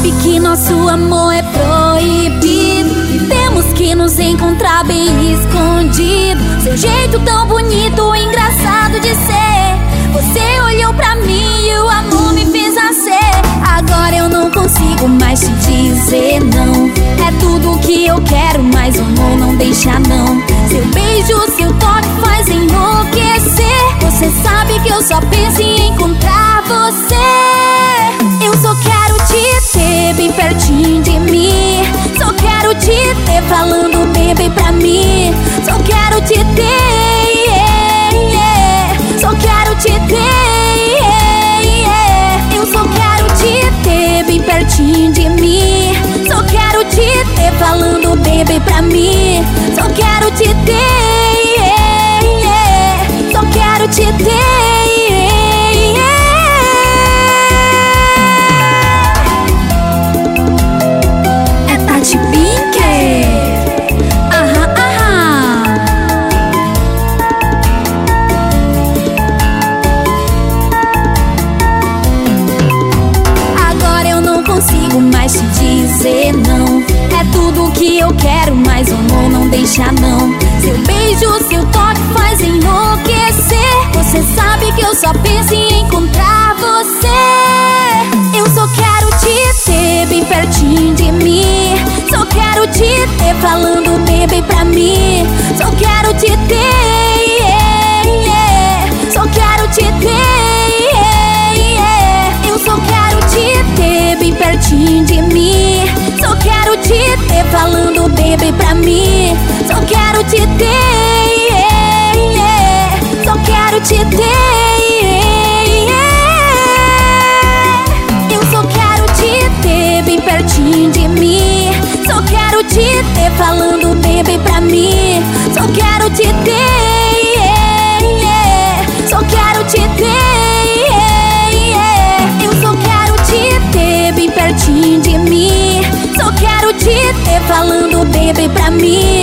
Sabe que nosso amor é proibido. E temos que nos encontrar bem escondido. Seu jeito tão bonito, engraçado de ser. Você olhou pra mim e o amor me fez nascer. Agora eu não consigo mais te dizer não. É tudo que eu quero, mas o amor não deixa não. Seu beijo, seu toque faz enlouquecer. Você sabe que eu só penso em encontrar você bem pertinho de mim Só quero te ter falando bem bem pra mim Só quero te ter, yeah, yeah. Só quero te ter, yeah. Eu só quero te ter bem pertinho de mim Só quero te ter falando bem bem pra mim Só quero te ter, que eu quero, mas o amor não deixa não. Seu beijo, seu toque faz enlouquecer. Você sabe que eu só penso em encontrar você. Eu só quero te ter bem pertinho de mim. Só quero te ter falando bem bem pra mim falando bem pra mim Só quero te ter, yeah, yeah. Só quero te ter, yeah. Eu só quero te ter bem pertinho de mim Só quero te ter falando bem pra mim